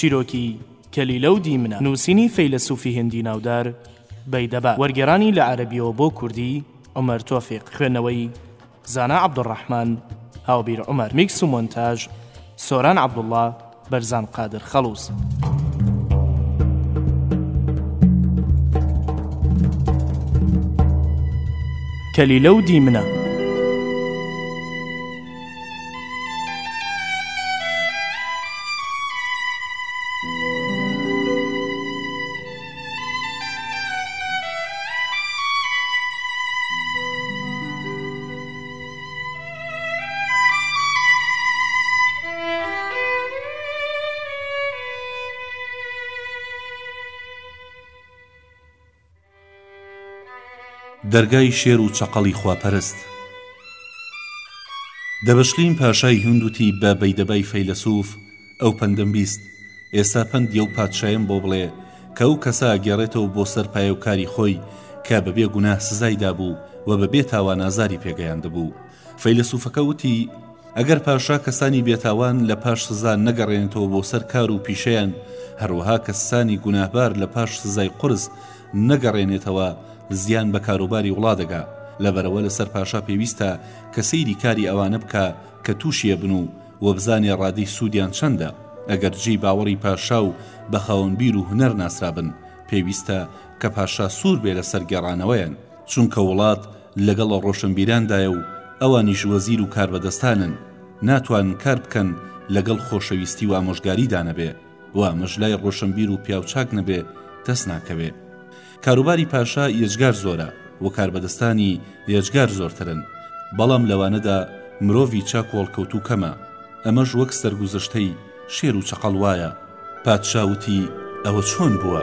چیرۆکی کەلیلە و دیمنە نووسینی فەیلەسوفی هندی ناودار بەیدەبا وەرگێرانی لە عەربیەوە بۆ کوردی عمر تۆفیق خوێندنەوەی زانا عبدالرحمن هاوبیر عمر میکس و مۆنتاژ سۆران عبدالله بەرزان قادر خەڵوز. کلیلە و دیمنە. دەرگای شێر و چەقەڵی خواپەرست دەبەشلیم پاشای هند وتی بە بەیدەبای فەیلەسوف ئەو پەندەم بیست ئێستا پەند یەو پادشایم بۆ بڵێ کە ئەو کەسە ئەگەڕێتەوە بۆ سەر پایە و کاری خۆی کە بەبێ گوناه سزای دابوو و بەبێ تاوان ئازاری پێگەیاندبوو فەیلەسوفەکە وتی ئەگەر پاشا کەسانی بێتاوان لە پاش سزا نەگەڕێنێتەوە بۆ سەر کار و پیشەیان هەروەها کەسانی گوناهبار لە پاش سزای قرس نەگەڕێنێتەوە زیان بە کاروباری وڵا دەگا لەبەرەوە لەسەر پاشا پێویستە کە سەیری کاری ئەوانە بکە کە تووشیە بن و وبزانێ ڕادەی سودیان چەندە ئەگەر جێی باوەڕی پاشا و بەخاوەن بیر و هونەر ناسرابن پێویستە کە پاشا سور بێ لەسەر گێڕانەوەیان چونکە وڵات لەگەڵ ڕۆشنبیراندایە و ئەوانیش وەزیر و کاربەدەستانن ناتوانن کار بکەن لەگەڵ خۆشەویستی و ئامۆژگاریدا نەبێ. و ئەمەش لای ڕۆشەنبیر و پیاوچاک نەبێ دەست ناکەوێ کاروباری پاشا یەجگار زۆرە و کاربەدەستانی یەجگار زۆرترن بەڵام لەوانەدا مرۆڤی چاک و هەڵکەوتوو کەمە ئەمەش وەک سەرگوزشتەی شێر و چەقەڵ وایە پادشا وتی ئەوە چۆن بووە؟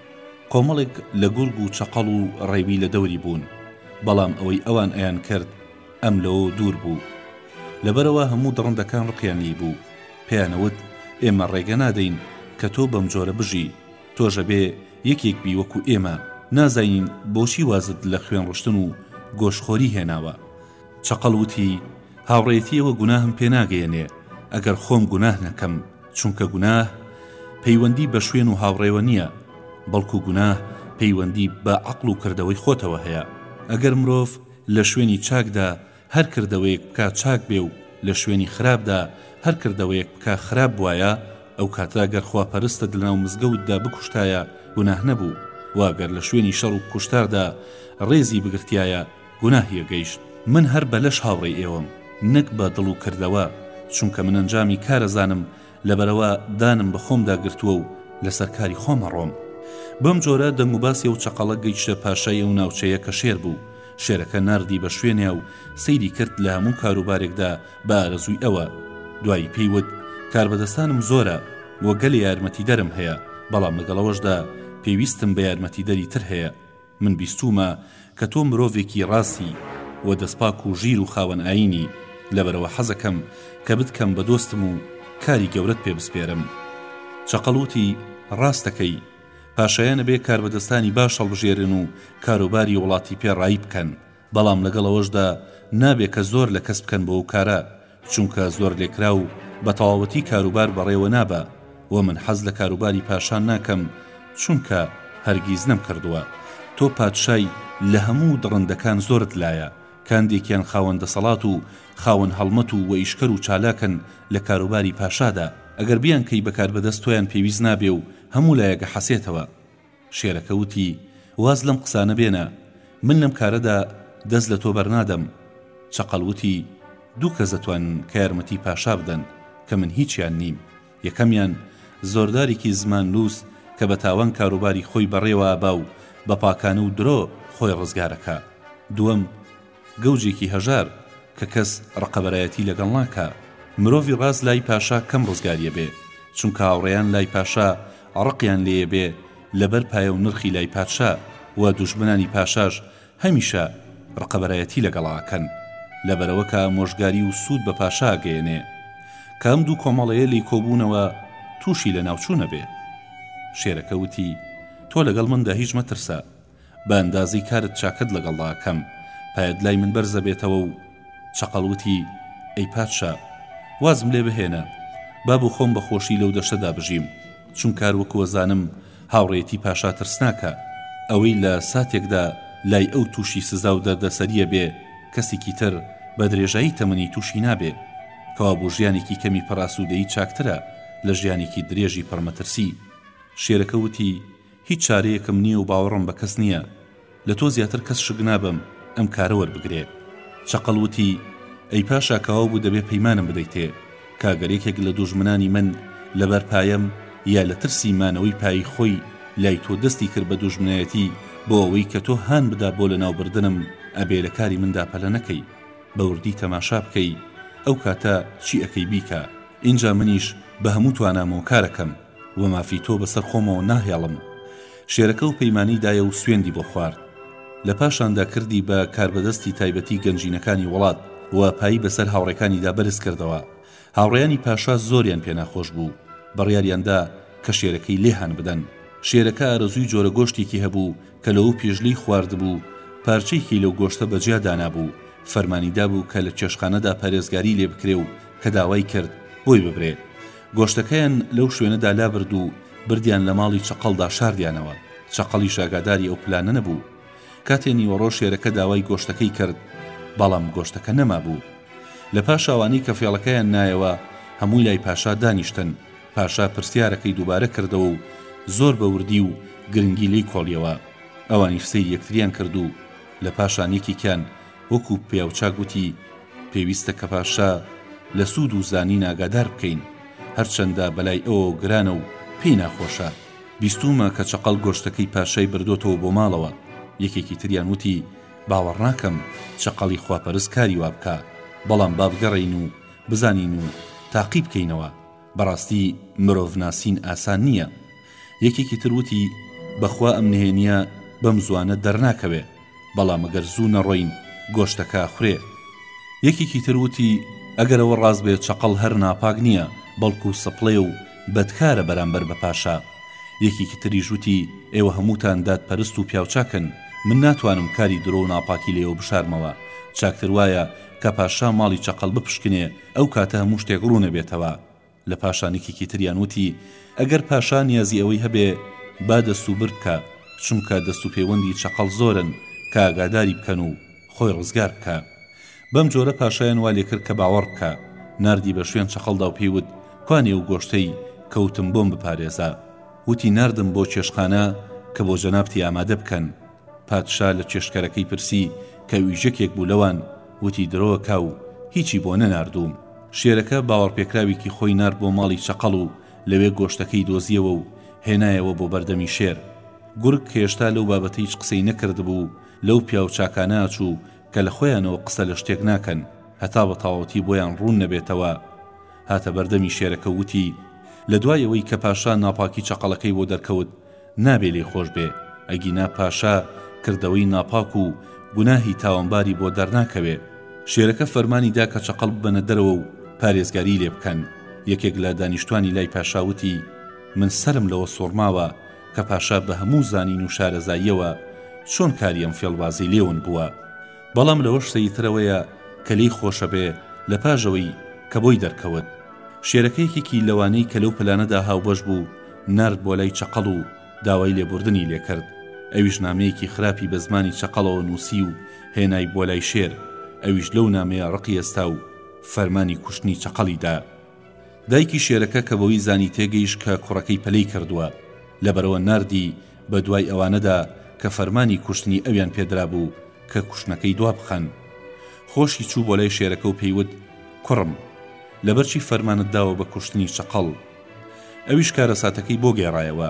کۆمەڵێک لە گورگ و چەقەڵ و ڕێوی لە دەوری بوون، بەڵام ئەوەی ئەوان ئەیان کرد ئەم لەوەو دوور بوو. لەبەرئەوە هەموو دڕندەکان ڕقیان لێی بوو، پێیان ئەوت، ئێمە ڕێگە نادەین کە تۆ بەمجۆرە بژی، تۆش ئەبێ یەکێک بی وەکو ئێمە، نازانین بۆچی وازت لە خوێن ڕشتن و گۆشتخۆری هێناوە. چەقەڵ وتی، هاوڕێیەتی ئێوە گوناهم پێناگەیەنێ، ئەگەر خۆم گوناه نەکەم. چونکە گوناه پەیوەندی بە شوێن و هاوڕێوە نییە، بەڵکو گوناه پەیوەندی بە عەقڵ و کردەوەی خۆتەوە هەیە، ئەگەر مرۆڤ لە شوێنی چاکدا هەر کردەوەیەک بکا چاک بێ و لە شوێنی خراپدا هەر کردەوەیەک بکا خراپ بوایە، ئەو کاتە گەر خواپەرستت لەناو مزگەوتدا بکوشتایە گوناه نەبوو، وە گەر لە شوێنی شەڕ و کوشتاردا ڕێزی بگرتایە گوناه یە گەیشت من هەر بە لەش هاوڕێی ئێوەم نەک بە دڵ و کردەوە چونکە من ئەنجامی کارەزانم لەبەرئەوە دانم بە خۆمدا گرتووە و لەسەر کاری خۆم ئەڕۆم بەم جۆرە دەنگوباسی ئەو چەقەڵە گەیشتە پاشای ئەو ناوچەیە کە شێر بوو شێرەکە ناردی بە شوێنێ و سەیری کرد لە هەموو کاروبارێکدا بە ئارەزووی ئەوە دوایی پێی وت کاربەدەستانم زۆرە وە گەلێ یارمەتیدەرم هەیە بەڵام لەگەڵ ئەوەشدا پێویستم بە یارمەتیدەری تر هەیە من بیستوومە کە تۆ مرۆڤێکی ڕاستی و دەستپاک و ژیر و خاوەن ئایینی، لەبەرەوە حەزەکەم کە بتکەم بە دۆستم و کاری گەورەت پێ بسپێرم. چەقەڵ وتی، ڕاست دەکەی. پاشایان ئەبێ کاربەدەستانی باش هەڵبژێرن و کاروباری وڵاتی پێ ڕایی بکەن. بەڵام لەگەڵ ئەوەشدا نابێ کە زۆر لە کەس بکەن بۆ ئەو کارە چونکە زۆر لێکرا و بە تەواوەتی کاروبار بەڕێوە نابا و من حەز لە کاروباری پاشان ناکەم چونکە هەرگیز نەمکردووە تۆ پادشای لە هەموو دڕندەکان زۆرت لایە کاندێکیان خاوەن دەسەڵات و خاوەن هەڵمەت و وئیشکەر و چالاکن لە کاروباری پاشادا ئەگەر بیانکەی بە کاربەدەست تۆیان پێویست نابێ و هەموو لایەک ئەحەسێتەوە. شێرەکە وتی، واز لەم قسانە بێنە، من لەم کارەدا دەست لە تۆ بەرنادەم. چەقەڵ وتی، دوو کەس دەتوانن کە یارمەتی پاشا بدەن، کە من هیچیان نیم. یەکەمیان، زۆردارێکی زمان نووس کە بە تاوان کاروباری خۆی بەڕێوە ئەبا و بە پاکانە و درۆ خۆی ڕزگار ئەکا. دووەم، گەوجێکی هەژار کە کەس ڕقەبەرایەتی لەگەڵ ناکا مرۆڤی ڕاست لای پاشا کەم ڕزگاریە بێ چونکە هاوڕێیان لای پاشا ڕقیان لێیە بێ لەبەر پایە و نرخی لای پادشا و دوژمنانی پاشاش هەمیشە ڕقەبەرایەتی لەگەڵ ئاکەن لەبەرەوە کە ئامۆژگاری و سود بە پاشا ئەگەیەنێ کە ئەم دوو کۆمەڵەیە لێی کۆبونەوە توشی لەناوچونە بێ شێرەکە وتی تۆ لەگەڵ مندا هیچ مەترسە بە ئەندازەی کارت چاکەت لەگەڵدا ئەکەم، پایەت لای من بەرز ئەبێتەوە و چەقەڵ وتی، ئەی پادشا! وازم لێ بهێنە، با بۆ خۆم بە خۆشی لەو دەشتەدا بژیم، چونکە هەر وەکو ئەزانم هاوڕێیەتی پاشا ترسناکە، ئەوەی لە ساتێکدا لای ئەو تووشی سزا و دەردەسەری ئەبێ، کەسێکی تر بە درێژایی تەمەنی تووشی نابێ، کەوابوو ژیانێکی کەمی پڕ ئاسوودەیی چاکترە لە ژیانێکی درێژی پڕ مەترسی. شێرەکە وتی، هیچ چارەیەکم نییە و باوەڕم بە کەس نییە، لە تۆ زیاتر کەس شک نابەم ئەم کارە وەربگرێ. چەقەڵ وتی، ئەی پاشا کاوە بوو دەبێ پەیمانم بدەیتێ، کە ئەگەر یەکێک لە دووژمنانی من لە بەر پایەم یا لە ترسی مانەوەی پایی خۆی لای تۆ دەستی کرد بە دووژمنایەتی بۆ ئەوەی کە تۆ هان بدا بۆ لە ناو بردنم ئەبێ لە کاری مندا پەلە نەکەی بە وردی تەماشا بکەی ئەو کاتە چی ئەکەی بیکە ئینجا منیش بە هەموو توانامەوە کارەکەم. و مافی تۆ بەسەر خۆمەوە ناهێڵم. شێرەکە و پەیمانی دایە و سوێندی بۆ خوارد. لە پاشاندا کردی بە کاربەدەستی تایبەتی گەنجینەکانی وڵات و پایی بەسەر هاوڕێکانیدا بەرز کردەوە. هاوڕێیانی پاشا زۆریان پێ ناخۆش بوو. بڕیاریان دا کە شێرەکەی لێ هان بدەن. شێرەکە ئارەزووی جۆرە گۆشتێکی هەبوو کە لەوە پیش لێی خواردبوو، پارچەیەکی لەو گۆشتە بە جیا دانابوو. فەرمانی دابوو کە لە چێشتخانەدا پارێزگاری لێ بکرێ و کە داوای کرد بۆی ببرێ. گۆشتەکەیان لەو شوێنەدا لابرد و بردیان لە ماڵی چەقەڵدا شاردیانەوە چەقەڵی شاگاداری ئەو پلانە نەبوو کاتێ نیوەڕۆ شێرەکە داوای گۆشتەکەی کرد بەڵام گۆشتەکە نەمابوو لە پاشاوانی کە فێڵەکەیان نایەوە هەمووی لای پاشا دانیشتن پاشا پرسیارەکەی دووبارە کردەوە و زۆر بە وردی و گرنگی لی کۆڵیەوە ئەوانیش سەیر یەکتریان کرد و لە پاشان یەکێکیان وەکو پیاوچاک وتی پێویستە کە پاشا لە سوود و زانین ئاگادار بکەین، هەرچەندە بەلای ئەوە گرانە و پێی ناخۆشە، بیستوومە کە چەقەڵ گۆشتەکەی پاشای بردۆتەوە بۆ ماڵەوە، یەکێکی تریان وتی باوەڕناکەم چەقەڵی خواپەرست کاری وابکا، بەڵام با بگەڕێین و بزانین و تاقی بکەینەوە. بەڕاستی مرۆڤ ناسین ئاسان نیە. یەکێکی تر وتی، بەخوا ئەم نهێنیە بەم زوانە دەرناکەوێ، بەڵام گەر زوو نەڕۆین گۆشتەکە ئەخورێ. یەکێکی تر وتی، ئەگەر ئەوە ڕاست بێ چەقەڵ هەر ناپاک نیە، بەڵکو سەپڵەیە و بەدکارە بەرامبەر بە پاشا. یەکێکی تریش وتی، ئێوە هەمووتان دادپەرست و پیاوچاکن، من ناتوانم کاری درۆ و ناپاکی لێوە بشارمەوە، چاکتر وایە کە پاشا ماڵی چەقەڵ بپشکنێ ئەو کاتە هەموو شتێک ڕوون ئەبێتەوە. لە پاشانیکێکی تریان وتی، ئەگەر پاشا نیازی ئەوەی هەبێ با دەست و برد بکا، چونکە دەست و پێوەندی چەقەڵ زۆرن کە ئاگاداری بکەن و خۆی ڕزگار بکا. بەم جۆرە پاشایان وا لێ کرد کە باوەڕ بکا. ناردی بە شوێن چەقەڵدا و پێی وت، کوانێ ئەو گۆشتەی کەوتم بۆم بپارێزە؟ وتی، ناردم بۆ چێشتخانە کە بۆ جەنابتی ئامادە بکەن. پادشا لە چێشتکەرەکەی پرسی کە ویژەکێک بوو لەوان، وتی درۆکا و هیچی بۆ نەناردووم. شێرەکە باوەڕپێکراوێکی خۆی نارد بۆ ماڵی چەقەڵ و لەوێ گۆشتەکەی دۆزییەوە و هێنایەوە بۆ بەردەمی شێر. گورگ کە هێشتا لەو بابەتە هیچ قسەی نەکردبوو، لەو پیاو چاکانە ئەچوو کە لە خۆیانەوە قسە لە شتێک ناکەن هەتا بە تەواوەتی بۆیان ڕوون نەبێتەوە، هاتە بەردەمی شێرەکە و وتی، لە دوای ئەوەی کە پاشا ناپاکی چەقەڵەکەی بۆ دەرکەوت، نابێ لێی خۆش بێ، ئەگینا پاشا کردەوەی ناپاک و گوناهی تاوانباری بۆ دەرناکەوێ. شێرەکە فەرمانی دا کە چەقەڵ ببەنە دەرەوە و پارێزگاریی لێ بکەن. یەکێک لە دانیشتوانی لای پاشا وتی، من سەرم لەوە سووڕماوە کە پاشا بە هەموو زانین و شارەزاییەوە چۆن کاری ئەم فێڵبازەی لێ ون بووە. بەڵام لەوەش سەیرترەوەیە کە لێی خۆشە بێ لە پاژەوەی کە بۆی دەرکەوت. شێرەکە یەکێکی لەوانەی کە لەو پلانەدا هاوبەش بوو، نارد بۆ لای چەقەڵ و داوای لێبوردنی لێکرد، ئەویش نامەیەکی خراپی بە زمانی چەقەڵەوە نووسی و هێنای بۆ لای شێر، ئەویش لەو نامەیە ڕقی ئەستا و فەرمانی کوشتنی چەقەڵی دا. دایکی شێرەکە کە بەوەی زانی تێگەیشت کە کوڕەکەی پەلەی کردووە، لەبەرەوە ناردی بە دوای ئەوانە دا کە فەرمانی کوشتنی ئەویان پێ درابوو کە کوشتنەکەی دوا بخەن. خۆشی چوو بۆ لای شێرەکە و پێی وت، کوڕم! لەبەر چی فەرمانت داوە بە کوشتنی چەقەڵ؟ ئەویش کارەساتەکەی بۆ گێڕایەوە،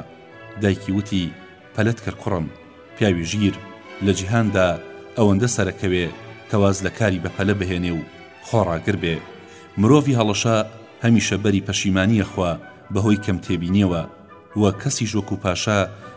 دایکی وتی، پەلەت کرد کوڕم، پیاوی ژیر لە جیهاندا ئەوەندە سەرەکەوێ کە واز لە کاری بە پەلە بهێنێ و خۆڕاگر بێ. مرۆڤی هەڵەشە هەمیشە بەری پەشیمانی ئەخوا بەهۆی کەم تێبینیەوە و کەسیش وەکو پاشا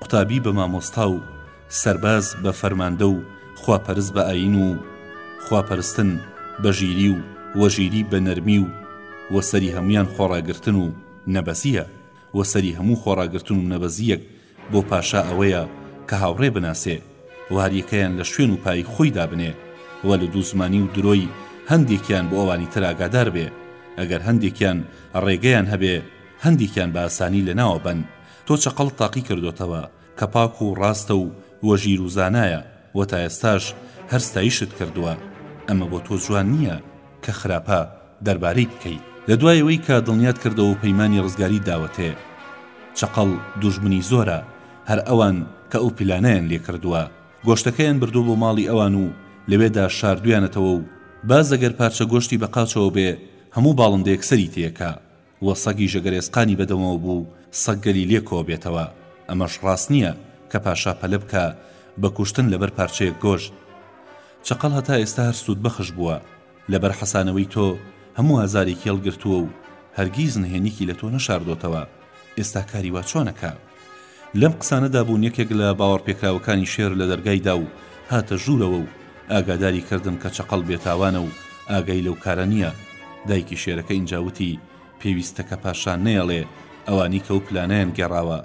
قوتابی بە مامۆستا و سەرباز بە فەرماندە و خواپەرست بە ئایین و خواپەرستن بە ژیری و وەژیری بە نەرمی و و سەری هەموویان خۆڕاگرتن و نەبەزییە و سەری هەموو خۆڕاگرتن و نەبەزییەک بۆ پاشا ئەوەیە کە هاوڕێ بناسێ و هەریەکەیان لە شوێن و پایی خۆی دابنێ و لە دوو زمانی و درۆی هەندێکیان بۆ ئەوانی تر ئاگادار بێ ئەگەر هەندێکیان ڕێگەیان هەبێ هەندێکیان بە ئاسانی لەناوە بەن تۆ چەقەڵت تاقی کردۆتەوە کە پاک و ڕاستە و و ژیر و زانایە و تا ئێستاش هەر ستایشت کردووە ئەمە بۆ تۆ جوان نییە کە خراپە دەربارەی بکەی لە دوای ئەوەی کە دڵنیات کردەوە و پەیمانی ڕزگاریت داوەتێ چەقەڵ دوژمنی زۆرە هەر ئەوان کە ئەو پیلانەیان لێ کردووە گۆشتەکەیان بردووە بۆ ماڵی ئەوان و لەوێدا شاردویانەتەوە و باز ئەگەر پارچە گۆشتی بە قاچەوە بێ هەموو باڵندەیەک سەری تێیەکا. و سەگی ژەگەرئێسقانی بەدەمەوە بوو سەگگەلی لێ کۆبێتەوە، ئەمەش ڕاست نییە کە پاشا پەلە بکا بە کوشتن لەبەر پارچەیەک گۆشت. چەقەڵ هەتا ئێستا هەر سوودبەخش بووە، لەبەر حەسانەوەی تۆ هەموو ئازارێکی هەڵگرتووە و هەرگیز نهێنیکی لە تۆ نەشاردۆتەوە، ئێستا کاری وا چۆنە کا؟ لەم قسانەدا بوون یەکێک لە باوەڕپێکراوەکانی شێر لە دەرگایدا و هاتە ژوورەوە و ئاگاداری کردم کە چەقەڵ بێتاوانە و ئاگای لەو کارە نییە دایکی شێرەکە ئینجا وتی پێویستە کە پاشا نەیەڵێ ئەوانی کە و پلانەیان گێڕاوە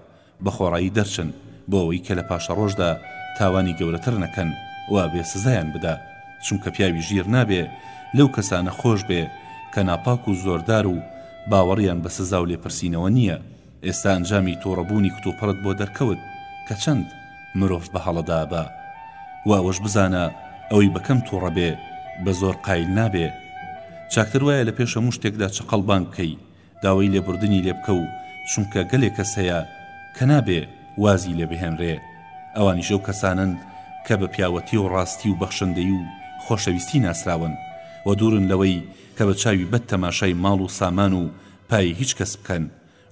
بە خۆڕایی دەرچن بۆ ئەوەی کە لە پاشەڕۆژدا تاوانی گەورەتر نەکەن و ئەبێ سزایان بدا چونکە پیاوی ژیر نابێ لەو کەسانە خۆش بێ کە ناپاک و زۆردار و باوەڕیان بە سزا و لێپرسینەوە نییە ئێستا ئەنجامی توڕەبوونی کتوپڕت بۆ دەرکەوت کە چەند مرۆڤ بە هەڵەدابە. وە ئەوەش بزانە ئەوەی بە کەم توڕە بێ بە زۆر قایل نابێ. چاکتر وایە لە پێش هەموو شتێکدا چەقەڵ بانگ بکەی، داوای لێبوردنی لێ بکە و چونکە گەلێ کەس هەیە کە نابێ وازی لێ بهێنرێ. ئەوانیش ئەو کەسانەن کە بە پیاوەتی و ڕاستی و بەخشندەیی و خۆشەویستی ناسراون و دوورن لەوەی کە بە چاوی بەد تەماشای ماڵ و سامان و پایی هیچ کەس بکەن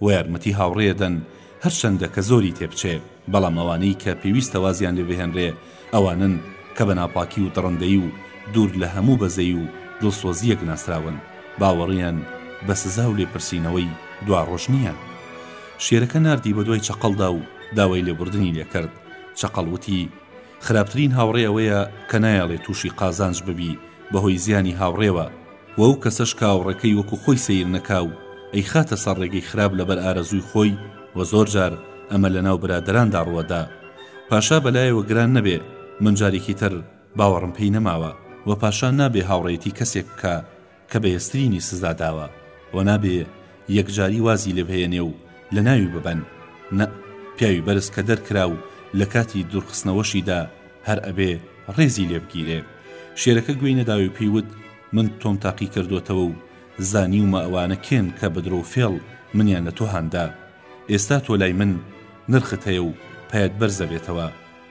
و یارمەتی هاوڕێ دەن هەرچەندە کە زۆری تێ بچێ بەڵام ئەوانەی کە پێویستە وازیان لێ بهێنرێ ئەوانەن کە بە ناپاکی و دڕندەیی و دوور لە هەموو بەزەیی و دڵسۆزییەک ناسراون باوەڕیان بە سزا و لێپرسینەوەی دواڕۆژ نییە شێرەکە ناردی بە دوای چەقەڵدا و داوای لێبوردنی لێ کرد چەقەڵ وتی خراپترین هاوڕێ ئەوەیە کە نایەڵێ تووشی قازانج ببی بە هۆی زیانی هاوڕێوە و ئەو کەسەش کە ئاوڕەکەی وەکو خۆی سەیر نەکا و ئەیخاتە سەر ڕێگەی خراپ لەبەر ئارەزووی خۆی و زۆر جار ئەمە لەناو برادەراندا ڕووەدا پاشا بەلایەوە گران نەبێ من جارێکی تر باوەڕم پێی نەماوە و پاشا نابێ هاوڕێیەتی کەسێک بکا کە بەێزترینی سزا داوە و نابێ یەکجاری وازی لێبهێنێ و لەناوی ببەن نە پیاوی بەرز کە دەرکرا و لە کاتی دورخستنەوەشیدا هەر ئەبێ ڕێزی لێبگیرێ شێرەکە گوێی نەداوی پێی وت من تۆم تاقی کردۆتەوە و زانیومە ئەوانە کێن کە بە درۆو فێڵ منیان لە تۆ هاندا ئێستا تۆ لای من نرخت هەیە و پایەت بەرزەبێتەوە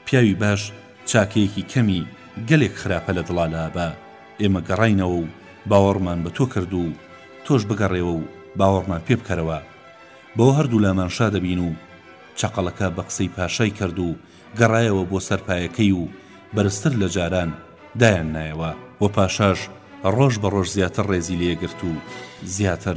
پیاوی باش چاکەیەکی کەمی گەلێک خراپە لە دڵا لابە، ئێمە گەڕاینەوە و باوەڕمان بە تۆ کرد و تۆش بگەڕێوە و باوەڕمان پێ بکەرەوە. بەوە هەردوولامان شا دەبین و چەقەڵەکە بە قسەی پاشای کەرد و گەڕایەوە بۆ سەر پایەکەی و بەرزتر لە جاران دایان نایەوە و پاشاش ڕۆژ بە ڕۆژ زیاتر ڕێزی لێ گرت و زیاتر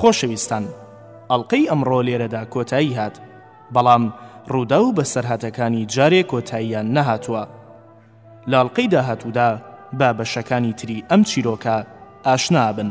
خۆشەویستان ئەڵلقەی ئەمڕۆ لێرەدا کۆتایی هات بەڵام ڕوودا و بە سەرهاتەکانی جارێ کۆتاییان نەهاتووە لاڵقەی داهاتوودا با بەشەکانی تری ئەم چیرۆکە ئاشنابن.